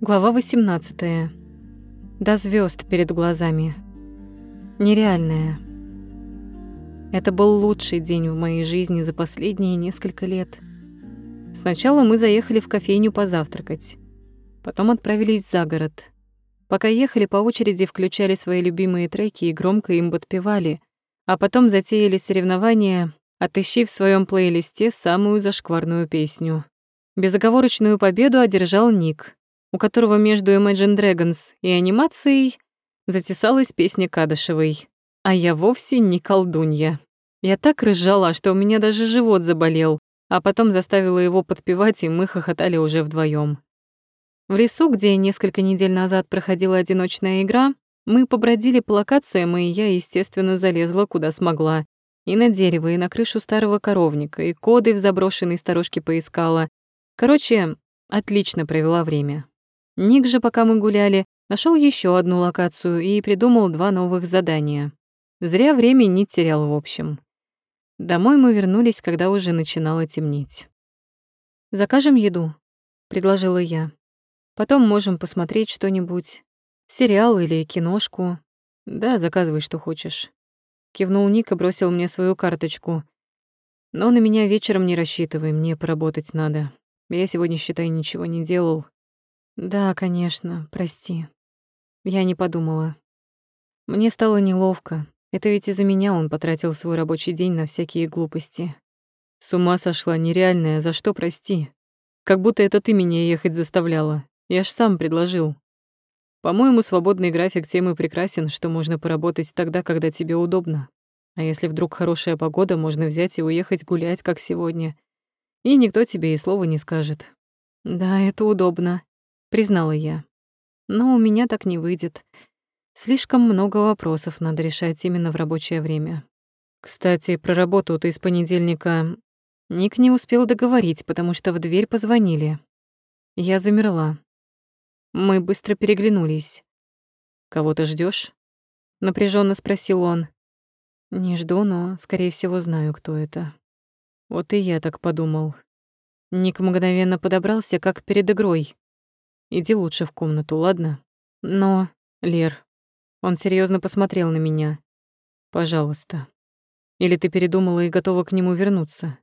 Глава 18. До звезд перед глазами. Нереальная. Это был лучший день в моей жизни за последние несколько лет. Сначала мы заехали в кофейню позавтракать. Потом отправились за город. Пока ехали, по очереди включали свои любимые треки и громко им подпевали, а потом затеяли соревнования, отыщи в своем плейлисте самую зашкварную песню. Безоговорочную победу одержал Ник, у которого между Imagine Dragons и анимацией затесалась песня Кадышевой. А я вовсе не колдунья. Я так рыжала, что у меня даже живот заболел, а потом заставила его подпевать, и мы хохотали уже вдвоем. В лесу, где несколько недель назад проходила одиночная игра, мы побродили по локациям, и я, естественно, залезла куда смогла. И на дерево, и на крышу старого коровника, и коды в заброшенной сторожке поискала. Короче, отлично провела время. Ник же, пока мы гуляли, нашел еще одну локацию и придумал два новых задания. Зря время не терял в общем. Домой мы вернулись, когда уже начинало темнеть. «Закажем еду», — предложила я. «Потом можем посмотреть что-нибудь. Сериал или киношку. Да, заказывай, что хочешь». Кивнул Ник и бросил мне свою карточку. «Но на меня вечером не рассчитывай, мне поработать надо. Я сегодня, считай, ничего не делал». «Да, конечно, прости. Я не подумала. Мне стало неловко. Это ведь из-за меня он потратил свой рабочий день на всякие глупости. С ума сошла, нереальная, за что прости? Как будто это ты меня ехать заставляла. Я ж сам предложил. По-моему, свободный график тем и прекрасен, что можно поработать тогда, когда тебе удобно. А если вдруг хорошая погода, можно взять и уехать гулять, как сегодня. И никто тебе и слова не скажет. Да, это удобно, признала я. Но у меня так не выйдет. Слишком много вопросов надо решать именно в рабочее время. Кстати, про работу ты из понедельника... Ник не успел договорить, потому что в дверь позвонили. Я замерла. Мы быстро переглянулись. «Кого ты ждешь? напряженно спросил он. «Не жду, но, скорее всего, знаю, кто это». Вот и я так подумал. Ник мгновенно подобрался, как перед игрой. «Иди лучше в комнату, ладно? Но, Лер, он серьезно посмотрел на меня. «Пожалуйста. Или ты передумала и готова к нему вернуться?»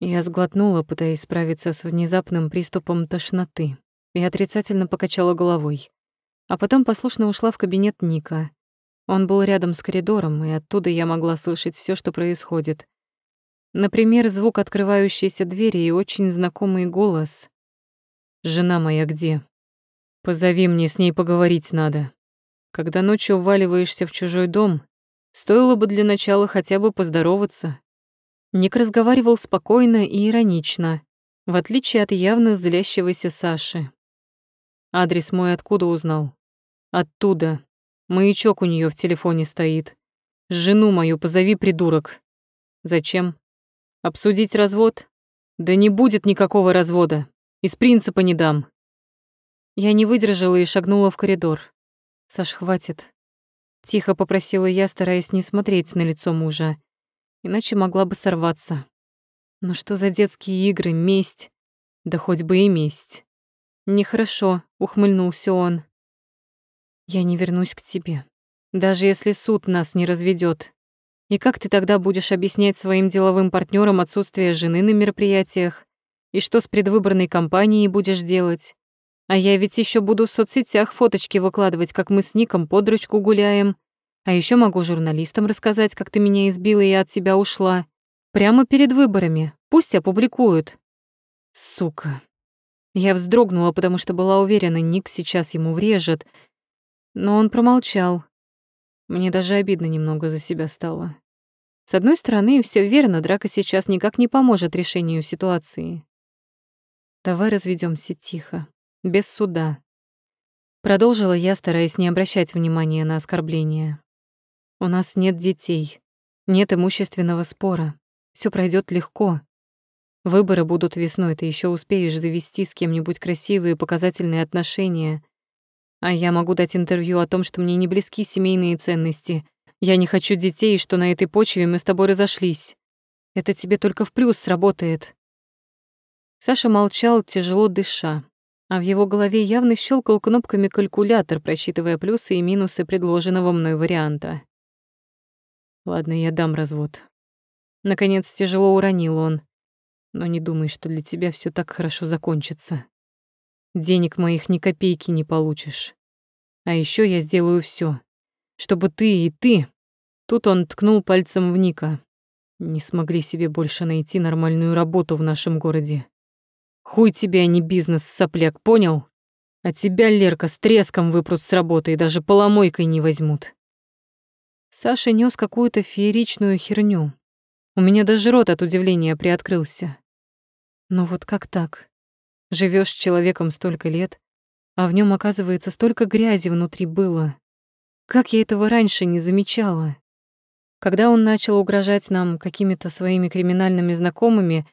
Я сглотнула, пытаясь справиться с внезапным приступом тошноты, и отрицательно покачала головой. А потом послушно ушла в кабинет Ника. Он был рядом с коридором, и оттуда я могла слышать все, что происходит. Например, звук открывающейся двери и очень знакомый голос. «Жена моя где? Позови мне, с ней поговорить надо». Когда ночью вваливаешься в чужой дом, стоило бы для начала хотя бы поздороваться. Ник разговаривал спокойно и иронично, в отличие от явно злящегося Саши. Адрес мой откуда узнал? Оттуда. Маячок у нее в телефоне стоит. Жену мою позови, придурок. Зачем? Обсудить развод? Да не будет никакого развода. Из принципа не дам. Я не выдержала и шагнула в коридор. «Саш, хватит». Тихо попросила я, стараясь не смотреть на лицо мужа. Иначе могла бы сорваться. Но что за детские игры, месть? Да хоть бы и месть. Нехорошо, ухмыльнулся он. Я не вернусь к тебе. Даже если суд нас не разведет. И как ты тогда будешь объяснять своим деловым партнерам отсутствие жены на мероприятиях? И что с предвыборной кампанией будешь делать? А я ведь еще буду в соцсетях фоточки выкладывать, как мы с Ником под ручку гуляем. А еще могу журналистам рассказать, как ты меня избила и от тебя ушла. Прямо перед выборами. Пусть опубликуют. Сука. Я вздрогнула, потому что была уверена, Ник сейчас ему врежет. Но он промолчал. Мне даже обидно немного за себя стало. С одной стороны, все верно, драка сейчас никак не поможет решению ситуации. Давай разведемся тихо без суда. Продолжила я, стараясь не обращать внимания на оскорбления. У нас нет детей, нет имущественного спора. Все пройдет легко. Выборы будут весной, ты еще успеешь завести с кем-нибудь красивые показательные отношения. А я могу дать интервью о том, что мне не близки семейные ценности. Я не хочу детей, и что на этой почве мы с тобой разошлись. Это тебе только в плюс сработает. Саша молчал, тяжело дыша. а в его голове явно щелкал кнопками калькулятор, просчитывая плюсы и минусы предложенного мной варианта. Ладно, я дам развод. Наконец тяжело уронил он. Но не думай, что для тебя все так хорошо закончится. Денег моих ни копейки не получишь. А еще я сделаю все, чтобы ты и ты... Тут он ткнул пальцем в Ника. Не смогли себе больше найти нормальную работу в нашем городе. Хуй тебе, а не бизнес, сопляк, понял? А тебя, Лерка, с треском выпрут с работы и даже поломойкой не возьмут. Саша нес какую-то фееричную херню. У меня даже рот от удивления приоткрылся. Но вот как так? Живешь с человеком столько лет, а в нем оказывается столько грязи внутри было. Как я этого раньше не замечала? Когда он начал угрожать нам какими-то своими криминальными знакомыми,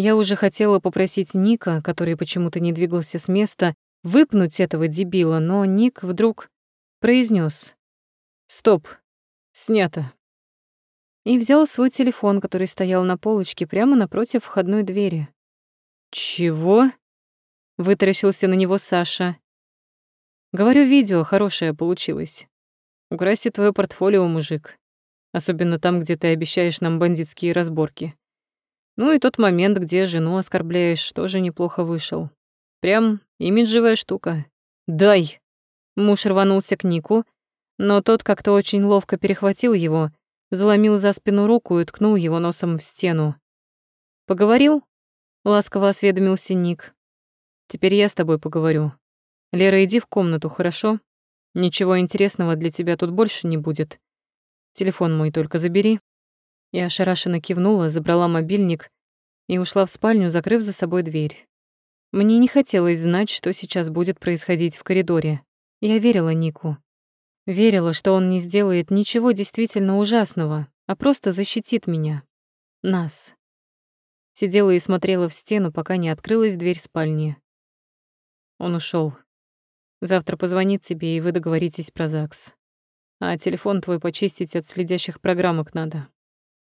я уже хотела попросить Ника, который почему-то не двигался с места, выпнуть этого дебила, но Ник вдруг произнес: «Стоп, снято». И взял свой телефон, который стоял на полочке прямо напротив входной двери. «Чего?» — вытаращился на него Саша. «Говорю, видео хорошее получилось. Украсит твое портфолио, мужик. Особенно там, где ты обещаешь нам бандитские разборки. Ну и тот момент, где жену оскорбляешь, тоже неплохо вышел. Прям имиджевая штука. Дай. Муж рванулся к Нику, но тот как-то очень ловко перехватил его, заломил за спину руку и ткнул его носом в стену. «Поговорил?» — ласково осведомился Ник. «Теперь я с тобой поговорю. Лера, иди в комнату, хорошо? Ничего интересного для тебя тут больше не будет. Телефон мой только забери». Я ошарашенно кивнула, забрала мобильник и ушла в спальню, закрыв за собой дверь. Мне не хотелось знать, что сейчас будет происходить в коридоре. Я верила Нику. Верила, что он не сделает ничего действительно ужасного, а просто защитит меня. Нас. Сидела и смотрела в стену, пока не открылась дверь спальни. Он ушел. Завтра позвонит тебе, и вы договоритесь про ЗАГС. А телефон твой почистить от следящих программок надо.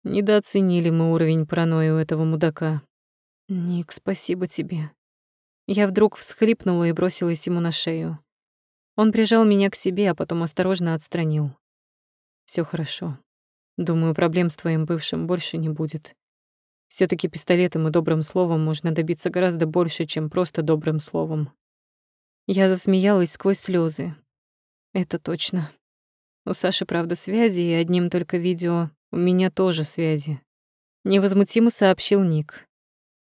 Недооценили мы уровень паранойи у этого мудака. Ник, спасибо тебе. Я вдруг всхлипнула и бросилась ему на шею. Он прижал меня к себе, а потом осторожно отстранил. Все хорошо. Думаю, проблем с твоим бывшим больше не будет. все таки пистолетом и добрым словом можно добиться гораздо больше, чем просто добрым словом. Я засмеялась сквозь слезы. Это точно. У Саши, правда, связи, и одним только видео у меня тоже связи. Невозмутимо сообщил Ник.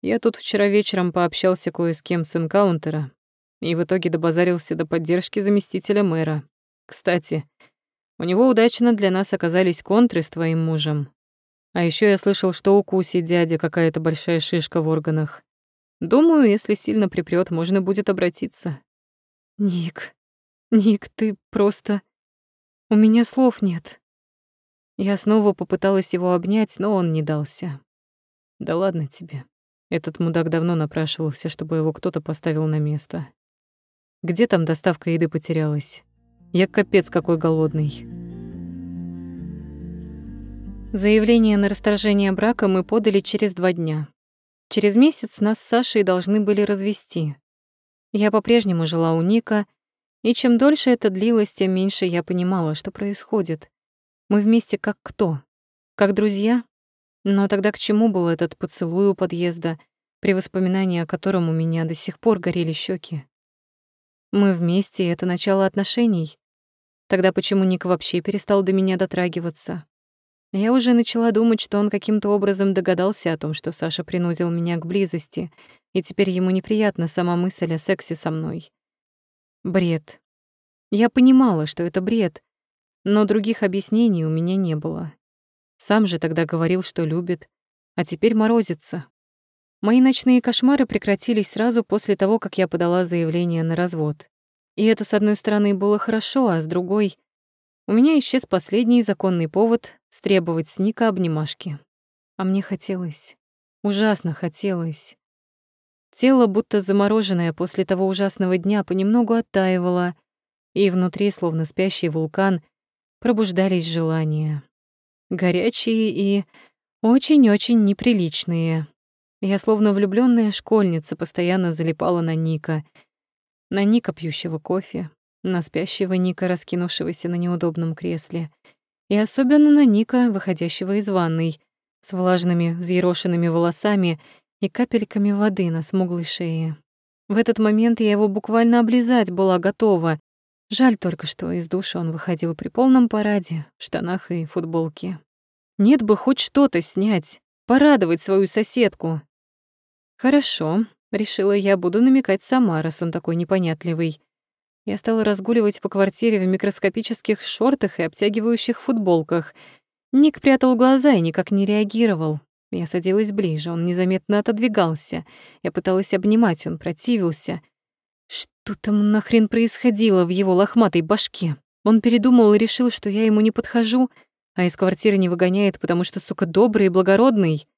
Я тут вчера вечером пообщался кое с кем с энкаунтера и в итоге добазарился до поддержки заместителя мэра. Кстати, у него удачно для нас оказались контры с твоим мужем. А еще я слышал, что у Куси дядя какая-то большая шишка в органах. Думаю, если сильно припрёт, можно будет обратиться. Ник, Ник, ты просто... У меня слов нет. Я снова попыталась его обнять, но он не дался. Да ладно тебе. Этот мудак давно напрашивался, чтобы его кто-то поставил на место. Где там доставка еды потерялась? Я капец какой голодный. Заявление на расторжение брака мы подали через два дня. Через месяц нас с Сашей должны были развести. Я по-прежнему жила у Ника, и чем дольше это длилось, тем меньше я понимала, что происходит. Мы вместе как кто? Как друзья? Но тогда к чему был этот поцелуй у подъезда, при воспоминании о котором у меня до сих пор горели щеки? Мы вместе, это начало отношений. Тогда почему Ник вообще перестал до меня дотрагиваться? Я уже начала думать, что он каким-то образом догадался о том, что Саша принудил меня к близости, и теперь ему неприятна сама мысль о сексе со мной. Бред. Я понимала, что это бред, но других объяснений у меня не было. Сам же тогда говорил, что любит, а теперь морозится. Мои ночные кошмары прекратились сразу после того, как я подала заявление на развод. И это, с одной стороны, было хорошо, а с другой... У меня исчез последний законный повод стребовать с Ника обнимашки. А мне хотелось. Ужасно хотелось. Тело, будто замороженное после того ужасного дня, понемногу оттаивало, и внутри, словно спящий вулкан, пробуждались желания. Горячие и очень-очень неприличные. Я, словно влюбленная школьница, постоянно залипала на Ника. На Ника, пьющего кофе, на спящего Ника, раскинувшегося на неудобном кресле, и особенно на Ника, выходящего из ванной, с влажными, взъерошенными волосами и капельками воды на смуглой шее. В этот момент я его буквально облизать была готова. Жаль только, что из души он выходил при полном параде, в штанах и футболке. Нет бы хоть что-то снять, порадовать свою соседку. Хорошо, решила я, буду намекать сама, раз он такой непонятливый. Я стала разгуливать по квартире в микроскопических шортах и обтягивающих футболках. Ник прятал глаза и никак не реагировал. Я садилась ближе, он незаметно отодвигался. Я пыталась обнимать, он противился. Что там нахрен происходило в его лохматой башке? Он передумал и решил, что я ему не подхожу, а из квартиры не выгоняет, потому что, сука, добрый и благородный.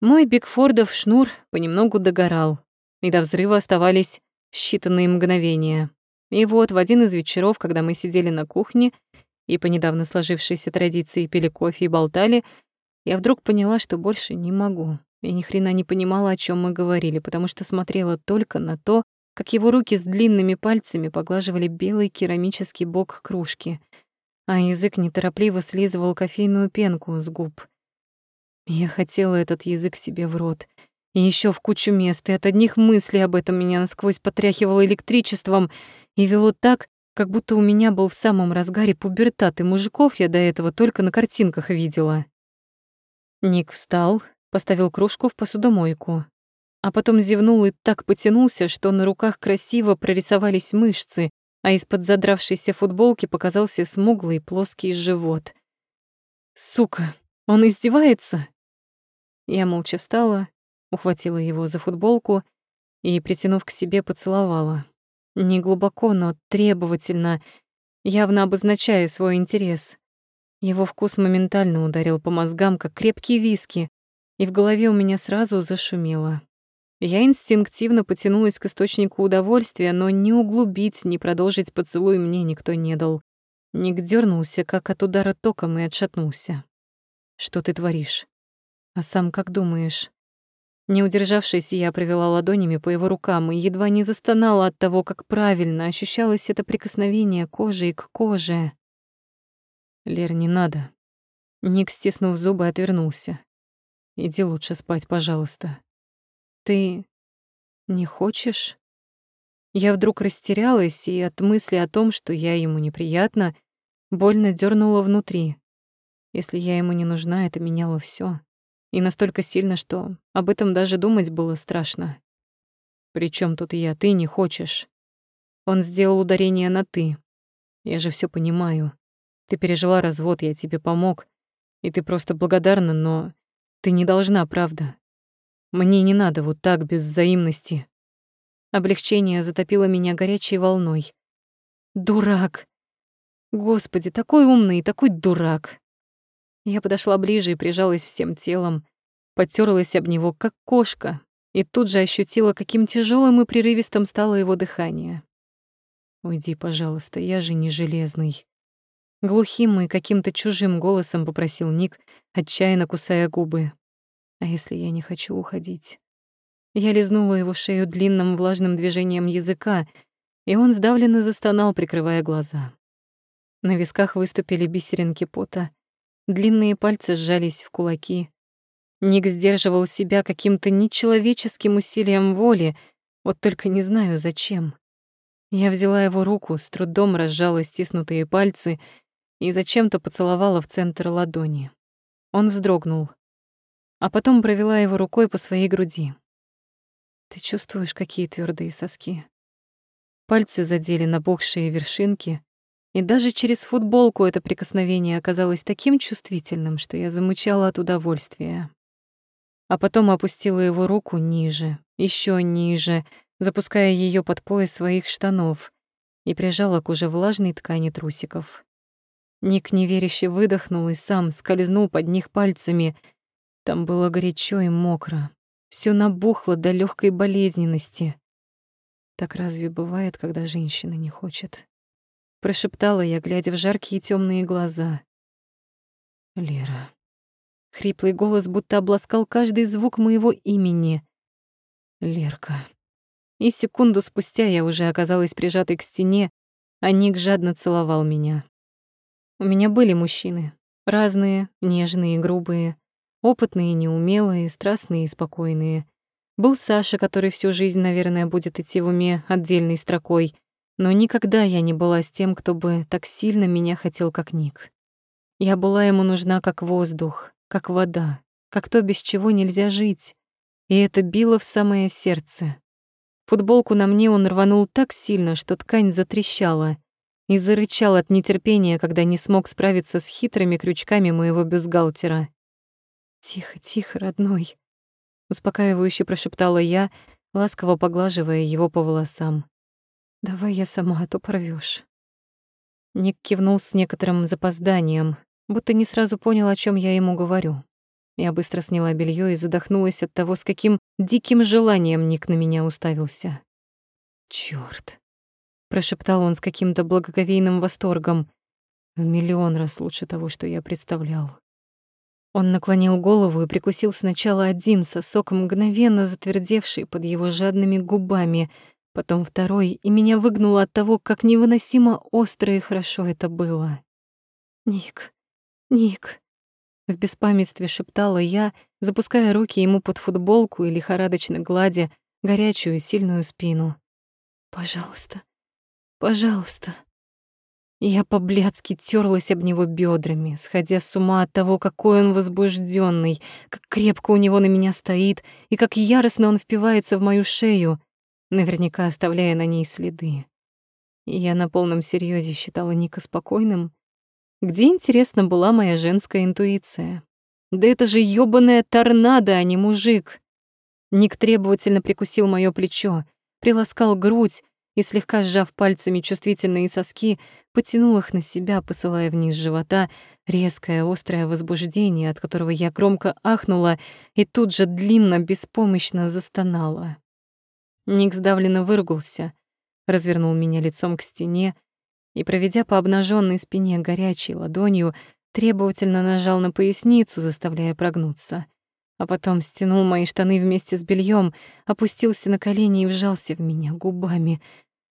Мой Бигфордов шнур понемногу догорал, и до взрыва оставались считанные мгновения. И вот в один из вечеров, когда мы сидели на кухне и по недавно сложившейся традиции пили кофе и болтали, я вдруг поняла, что больше не могу. Я ни хрена не понимала, о чем мы говорили, потому что смотрела только на то, как его руки с длинными пальцами поглаживали белый керамический бок кружки, а язык неторопливо слизывал кофейную пенку с губ. Я хотела этот язык себе в рот. И еще в кучу мест, и от одних мыслей об этом меня насквозь потряхивало электричеством и вело так, как будто у меня был в самом разгаре пубертат, и мужиков я до этого только на картинках видела. Ник встал, поставил кружку в посудомойку, а потом зевнул и так потянулся, что на руках красиво прорисовались мышцы, а из-под задравшейся футболки показался смуглый плоский живот. «Сука, он издевается?» Я молча встала, ухватила его за футболку и, притянув к себе, поцеловала. Не глубоко, но требовательно, явно обозначая свой интерес. Его вкус моментально ударил по мозгам, как крепкие виски, и в голове у меня сразу зашумело. Я инстинктивно потянулась к источнику удовольствия, но ни углубить, ни продолжить поцелуй мне никто не дал. Ник дернулся, как от удара током, и отшатнулся. «Что ты творишь? А сам как думаешь?» Не удержавшись, я провела ладонями по его рукам и едва не застонала от того, как правильно ощущалось это прикосновение кожи к коже. Лер, не надо. Ник, стиснув зубы, отвернулся. Иди лучше спать, пожалуйста. Ты не хочешь? Я вдруг растерялась, и от мысли о том, что я ему неприятна, больно дернула внутри. Если я ему не нужна, это меняло все, И настолько сильно, что об этом даже думать было страшно. Причем тут я? Ты не хочешь. Он сделал ударение на «ты». Я же все понимаю. Ты пережила развод, я тебе помог. И ты просто благодарна, но ты не должна, правда. Мне не надо вот так, без взаимности. Облегчение затопило меня горячей волной. Дурак. Господи, такой умный и такой дурак. Я подошла ближе и прижалась всем телом, потерлась об него, как кошка, и тут же ощутила, каким тяжелым и прерывистым стало его дыхание. «Уйди, пожалуйста, я же не железный». Глухим и каким-то чужим голосом попросил Ник, отчаянно кусая губы. А если я не хочу уходить? Я лизнула его шею длинным влажным движением языка, и он сдавленно застонал, прикрывая глаза. На висках выступили бисеринки пота, длинные пальцы сжались в кулаки. Ник сдерживал себя каким-то нечеловеческим усилием воли, вот только не знаю зачем. Я взяла его руку, с трудом разжала стиснутые пальцы и зачем-то поцеловала в центр ладони. Он вздрогнул, а потом провела его рукой по своей груди. Ты чувствуешь, какие твердые соски? Пальцы задели набухшие вершинки, и даже через футболку это прикосновение оказалось таким чувствительным, что я замычала от удовольствия. А потом опустила его руку ниже, еще ниже, запуская ее под пояс своих штанов, и прижала к уже влажной ткани трусиков. Ник неверяще выдохнул и сам скользнул под них пальцами. Там было горячо и мокро. Все набухло до легкой болезненности. Так разве бывает, когда женщина не хочет? Прошептала я, глядя в жаркие темные глаза. Лера. Хриплый голос будто обласкал каждый звук моего имени. Лерка. и секунду спустя я уже оказалась прижатой к стене, а Ник жадно целовал меня. У меня были мужчины. Разные, нежные грубые. Опытные, неумелые, страстные и спокойные. Был Саша, который всю жизнь, наверное, будет идти в уме отдельной строкой. Но никогда я не была с тем, кто бы так сильно меня хотел, как Ник. Я была ему нужна как воздух, как вода, как то, без чего нельзя жить. И это било в самое сердце. Футболку на мне он рванул так сильно, что ткань затрещала и зарычал от нетерпения, когда не смог справиться с хитрыми крючками моего бюстгальтера. «Тихо, тихо, родной», — успокаивающе прошептала я, ласково поглаживая его по волосам. «Давай я сама, а то порвёшь». Ник кивнул с некоторым запозданием, будто не сразу понял, о чем я ему говорю. Я быстро сняла белье и задохнулась от того, с каким диким желанием Ник на меня уставился. Чёрт прошептал он с каким-то благоговейным восторгом. В миллион раз лучше того, что я представлял. Он наклонил голову и прикусил сначала один сосок, мгновенно затвердевший под его жадными губами, потом второй, и меня выгнуло от того, как невыносимо остро и хорошо это было. «Ник, Ник», — в беспамятстве шептала я, запуская руки ему под футболку и лихорадочно гладя горячую сильную спину. «Пожалуйста, Пожалуйста. Я по-блядски терлась об него бедрами, сходя с ума от того, какой он возбужденный, как крепко у него на меня стоит и как яростно он впивается в мою шею, наверняка оставляя на ней следы. Я на полном серьезе считала Ника спокойным. Где, интересно, была моя женская интуиция? Да это же ёбаная торнадо, а не мужик. Ник требовательно прикусил моё плечо, приласкал грудь, и, слегка сжав пальцами чувствительные соски, потянул их на себя, посылая вниз живота резкое острое возбуждение, от которого я громко ахнула и тут же длинно, беспомощно застонала. Ник сдавленно выругался, развернул меня лицом к стене и, проведя по обнаженной спине горячей ладонью, требовательно нажал на поясницу, заставляя прогнуться а потом стянул мои штаны вместе с бельем, опустился на колени и вжался в меня губами.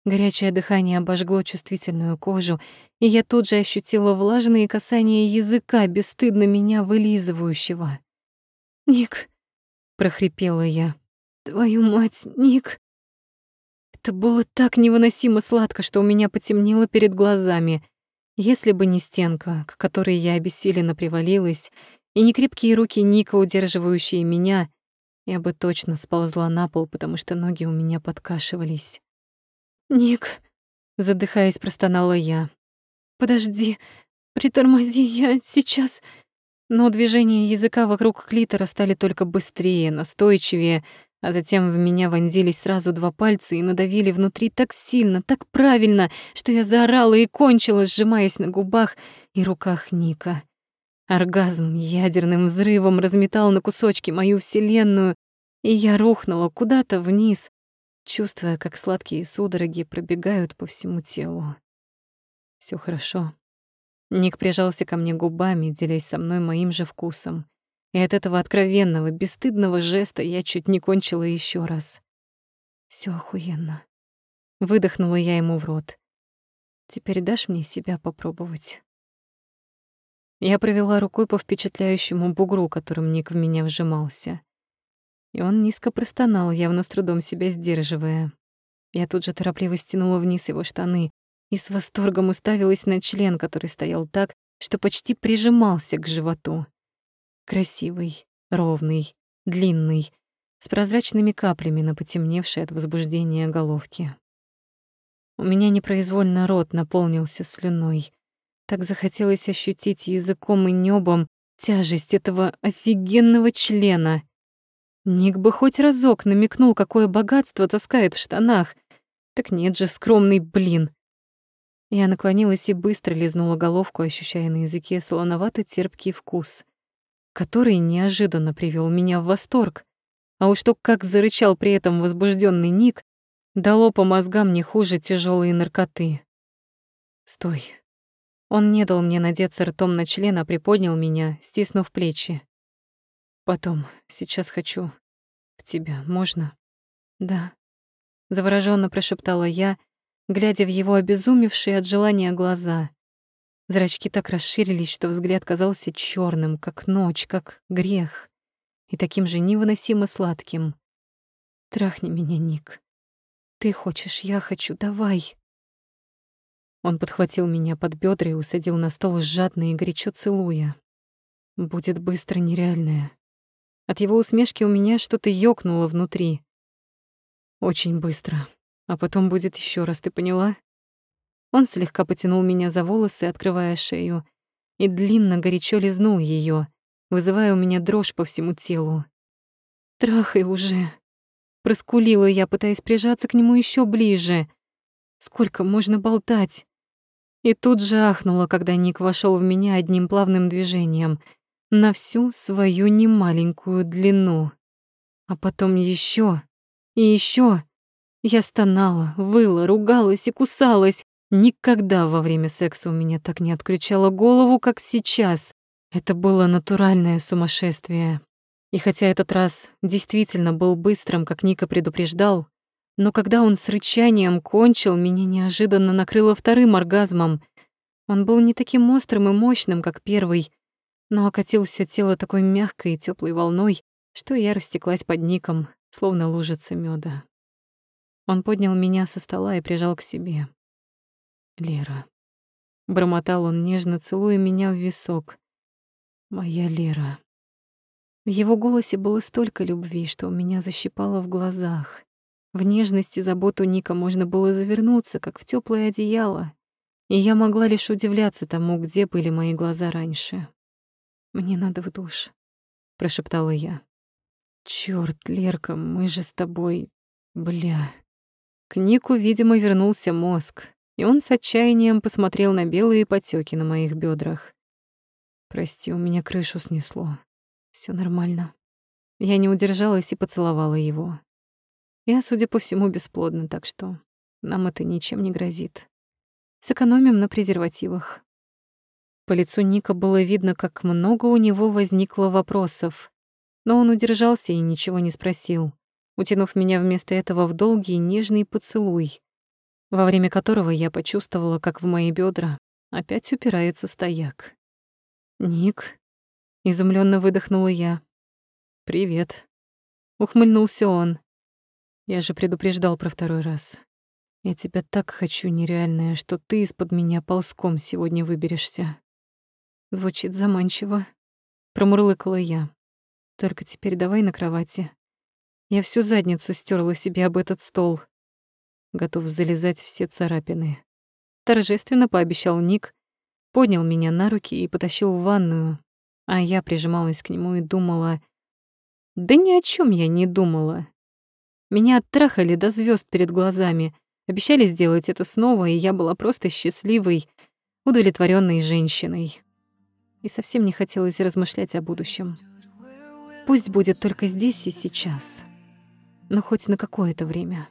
Горячее дыхание обожгло чувствительную кожу, и я тут же ощутила влажные касания языка, бесстыдно меня вылизывающего. «Ник!» — прохрипела я. «Твою мать, Ник!» Это было так невыносимо сладко, что у меня потемнело перед глазами. Если бы не стенка, к которой я обессиленно привалилась, и не крепкие руки Ника, удерживающие меня, я бы точно сползла на пол, потому что ноги у меня подкашивались. «Ник», — задыхаясь, простонала я. «Подожди, притормози, я сейчас...» Но движения языка вокруг клитора стали только быстрее, настойчивее, а затем в меня вонзились сразу два пальца и надавили внутри так сильно, так правильно, что я заорала и кончила, сжимаясь на губах и руках Ника. Оргазм ядерным взрывом разметал на кусочки мою вселенную, и я рухнула куда-то вниз, чувствуя, как сладкие судороги пробегают по всему телу. Все хорошо. Ник прижался ко мне губами, делясь со мной моим же вкусом. И от этого откровенного, бесстыдного жеста я чуть не кончила еще раз. Все охуенно. Выдохнула я ему в рот. Теперь дашь мне себя попробовать? Я провела рукой по впечатляющему бугру, которым Ник в меня вжимался. И он низко простонал, явно с трудом себя сдерживая. Я тут же торопливо стянула вниз его штаны и с восторгом уставилась на член, который стоял так, что почти прижимался к животу. Красивый, ровный, длинный, с прозрачными каплями на потемневшей от возбуждения головке. У меня непроизвольно рот наполнился слюной — так захотелось ощутить языком и небом тяжесть этого офигенного члена. Ник бы хоть разок намекнул, какое богатство таскает в штанах. Так нет же, скромный блин. Я наклонилась и быстро лизнула головку, ощущая на языке солоновато-терпкий вкус, который неожиданно привел меня в восторг. А уж то, как зарычал при этом возбужденный Ник, дало по мозгам не хуже тяжелые наркоты. «Стой, он не дал мне надеться ртом на член, а приподнял меня, стиснув плечи. Потом, сейчас хочу. В тебя, можно? Да. завороженно прошептала я, глядя в его обезумевшие от желания глаза. Зрачки так расширились, что взгляд казался черным, как ночь, как грех, и таким же невыносимо сладким. «Трахни меня, Ник. Ты хочешь, я хочу, давай!» Он подхватил меня под бедра и усадил на стол жадно и горячо целуя. «Будет быстро нереальное». От его усмешки у меня что-то ёкнуло внутри. «Очень быстро. А потом будет еще раз, ты поняла?» Он слегка потянул меня за волосы, открывая шею, и длинно горячо лизнул ее, вызывая у меня дрожь по всему телу. «Трахай уже!» Проскулила я, пытаясь прижаться к нему еще ближе. Сколько можно болтать? И тут же ахнула, когда Ник вошел в меня одним плавным движением на всю свою немаленькую длину. А потом еще и еще. Я стонала, выла, ругалась и кусалась. Никогда во время секса у меня так не отключала голову, как сейчас. Это было натуральное сумасшествие. И хотя этот раз действительно был быстрым, как Ника предупреждал, но когда он с рычанием кончил, меня неожиданно накрыло вторым оргазмом. Он был не таким острым и мощным, как первый, но окатил все тело такой мягкой и теплой волной, что я растеклась под ником, словно лужица меда. Он поднял меня со стола и прижал к себе. «Лера». Бормотал он, нежно целуя меня в висок. «Моя Лера». В его голосе было столько любви, что у меня защипало в глазах. В нежности заботу Ника можно было завернуться, как в теплое одеяло, и я могла лишь удивляться тому, где были мои глаза раньше. «Мне надо в душ», — прошептала я. «Чёрт, Лерка, мы же с тобой... Бля...» К Нику, видимо, вернулся мозг, и он с отчаянием посмотрел на белые потеки на моих бедрах. «Прости, у меня крышу снесло. Все нормально». Я не удержалась и поцеловала его. Я, судя по всему, бесплодна, так что нам это ничем не грозит. Сэкономим на презервативах. По лицу Ника было видно, как много у него возникло вопросов. Но он удержался и ничего не спросил, утянув меня вместо этого в долгий нежный поцелуй, во время которого я почувствовала, как в мои бедра опять упирается стояк. «Ник?» — изумленно выдохнула я. «Привет», — ухмыльнулся он. Я же предупреждал про второй раз. Я тебя так хочу, нереальная, что ты из-под меня ползком сегодня выберешься. Звучит заманчиво. Промурлыкала я. Только теперь давай на кровати. Я всю задницу стерла себе об этот стол. Готов залезать все царапины. Торжественно пообещал Ник, поднял меня на руки и потащил в ванную, а я прижималась к нему и думала... Да ни о чем я не думала. Меня оттрахали до звезд перед глазами, обещали сделать это снова, и я была просто счастливой, удовлетворенной женщиной. И совсем не хотелось размышлять о будущем. Пусть будет только здесь и сейчас, но хоть на какое-то время.